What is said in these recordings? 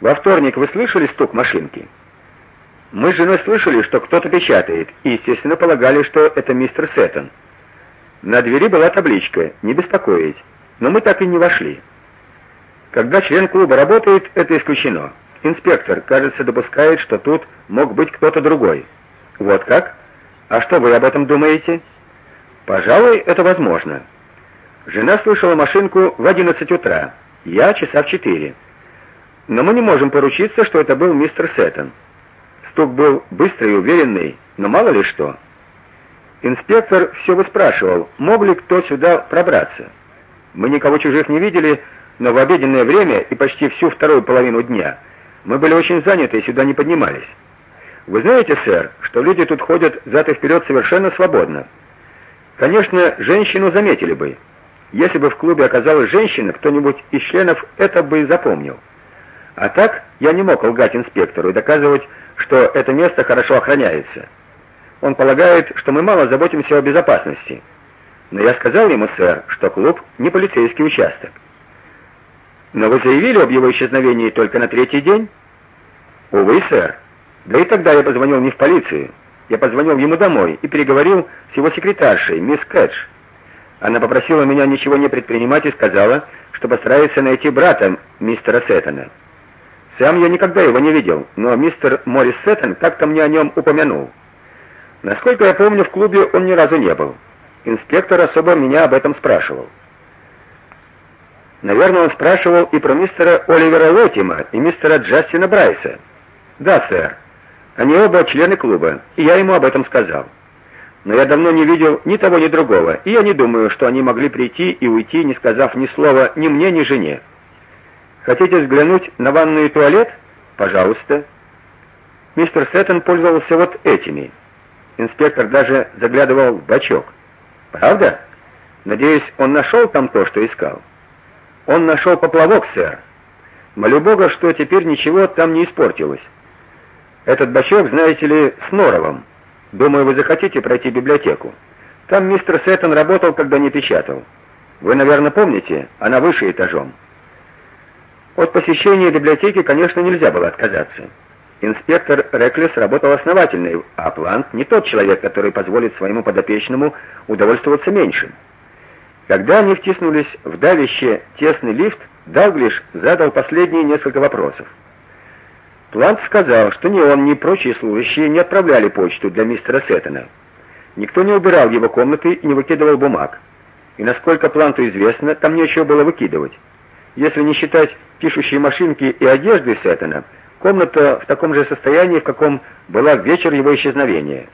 Во вторник вы слышали стук машинки? Мы с женой слышали, что кто-то печатает, и, естественно, полагали, что это мистер Сеттон. На двери была табличка «Не беспокоить», но мы так и не вошли. Когда член клуба работает, это исключено. Инспектор, кажется, допускает, что тут мог быть кто-то другой. Вот как? А что вы об этом думаете? Пожалуй, это возможно. Жена слышала машинку в 11 утра, я часа в 4. Но мы не можем поручиться, что это был мистер Сеттон. Стук был быстрый и уверенный, но мало ли что. Инспектор все выспрашивал, мог ли кто сюда пробраться. Мы никого чужих не видели, но в обеденное время и почти всю вторую половину дня мы были очень заняты и сюда не поднимались. Вы знаете, сэр, что люди тут ходят зад и вперед совершенно свободно. Конечно, женщину заметили бы. Если бы в клубе оказалась женщина, кто-нибудь из членов это бы запомнил. А так я не мог лгать инспектору и доказывать, что это место хорошо охраняется. Он полагает, что мы мало заботимся о безопасности. Но я сказал ему, сэр, что клуб не полицейский участок. Но вы заявили об его исчезновении только на третий день? Увы, сэр. Да и тогда я позвонил не в полицию. Я позвонил ему домой и переговорил с его секретаршей, мисс Кэтч. Она попросила меня ничего не предпринимать и сказала, что постарается найти брата мистера Сеттона. Сам я никогда его не видел, но мистер Морис Сеттон как-то мне о нем упомянул. Насколько я помню, в клубе он ни разу не был. Инспектор особо меня об этом спрашивал. Наверное, он спрашивал и про мистера Оливера Лотима и мистера Джастина Брайса. Да, сэр. Они оба члены клуба, и я ему об этом сказал. Но я давно не видел ни того, ни другого, и я не думаю, что они могли прийти и уйти, не сказав ни слова ни мне, ни жене. Хотите взглянуть на ванную и туалет? Пожалуйста. Мистер Сеттон пользовался вот этими. Инспектор даже заглядывал в бачок. Правда? Надеюсь, он нашел там то, что искал. Он нашел поплавок, сэр. Молю Бога, что теперь ничего там не испортилось. Этот бачок, знаете ли, с норовом. Думаю, вы захотите пройти библиотеку. Там мистер Сеттон работал, когда не печатал. Вы, наверное, помните, она выше этажом. От посещения библиотеки, конечно, нельзя было отказаться. Инспектор Реклес работал основательно, а Плант не тот человек, который позволит своему подопечному удовольствоваться меньшим. Когда они втиснулись в давящий тесный лифт, Далглиш задал последние несколько вопросов. Плант сказал, что ни он, ни прочие служащие не отправляли почту для мистера Сеттона. Никто не убирал его комнаты и не выкидывал бумаг. И насколько Планту известно, там нечего было выкидывать. Если не считать пишущей машинки и одежды Сеттона, комната в таком же состоянии, в каком была в вечер его исчезновения.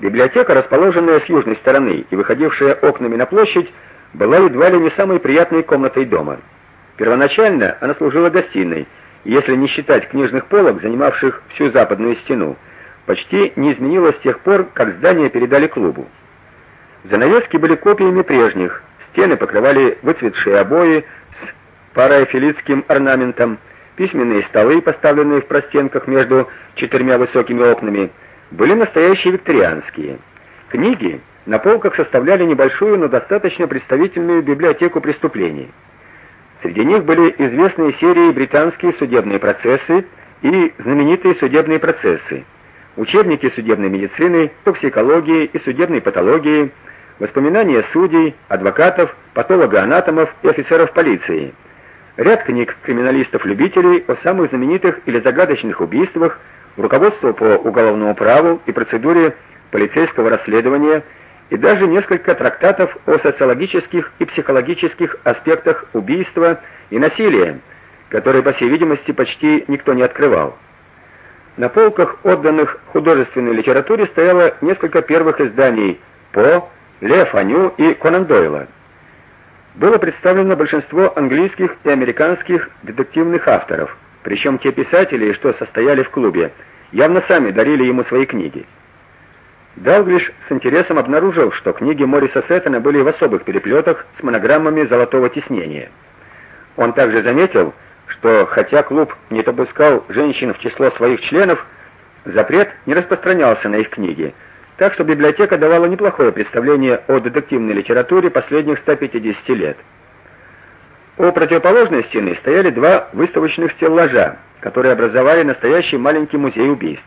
Библиотека, расположенная с южной стороны и выходившая окнами на площадь, была едва ли не самой приятной комнатой дома. Первоначально она служила гостиной, если не считать книжных полок, занимавших всю западную стену, почти не изменилась с тех пор, как здание передали клубу. Занавески были копиями прежних, стены покрывали выцветшие обои парафилитским орнаментом, письменные столы, поставленные в простенках между четырьмя высокими окнами, были настоящие викторианские. Книги на полках составляли небольшую, но достаточно представительную библиотеку преступлений. Среди них были известные серии британские судебные процессы и знаменитые судебные процессы, учебники судебной медицины, токсикологии и судебной патологии, воспоминания судей, адвокатов, патологоанатомов и офицеров полиции. Ряд книг криминалистов-любителей о самых знаменитых или загадочных убийствах, руководство по уголовному праву и процедуре полицейского расследования и даже несколько трактатов о социологических и психологических аспектах убийства и насилия, которые, по всей видимости, почти никто не открывал. На полках, отданных художественной литературе, стояло несколько первых изданий по Ле Фаню и Конан Дойла. Было представлено большинство английских и американских детективных авторов, причем те писатели, что состояли в клубе, явно сами дарили ему свои книги. Далглиш с интересом обнаружил, что книги Мориса Сеттона были в особых переплетах с монограммами золотого тиснения. Он также заметил, что хотя клуб не допускал женщин в число своих членов, запрет не распространялся на их книги. Так что библиотека давала неплохое представление о детективной литературе последних 150 лет. У противоположной стены стояли два выставочных стеллажа, которые образовали настоящий маленький музей убийств.